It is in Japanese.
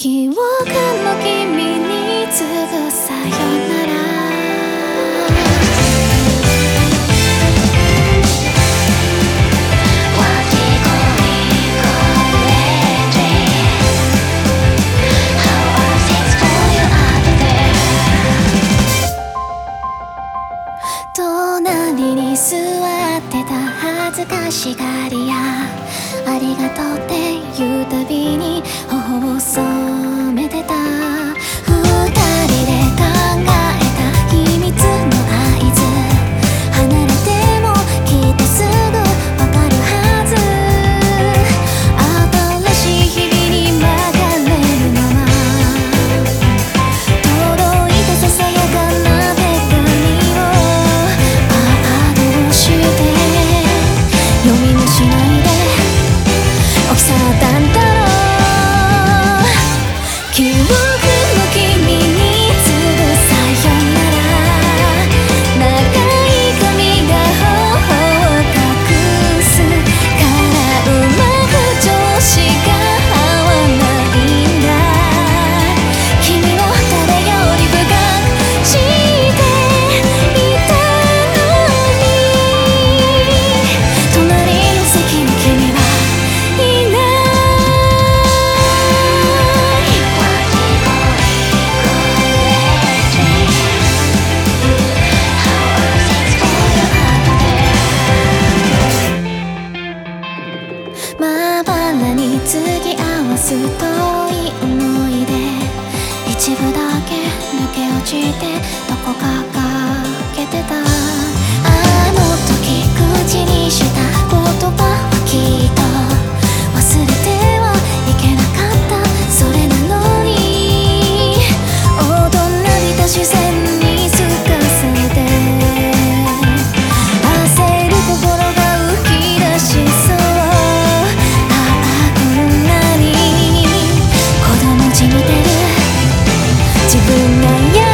記憶の君に次ぐさよなら隣に座ってた恥ずかしがりやありがとうって言うたびに頬を染まばらに継ぎ合わす遠い思い出。一部だけ抜け落ちてどこか危ないよ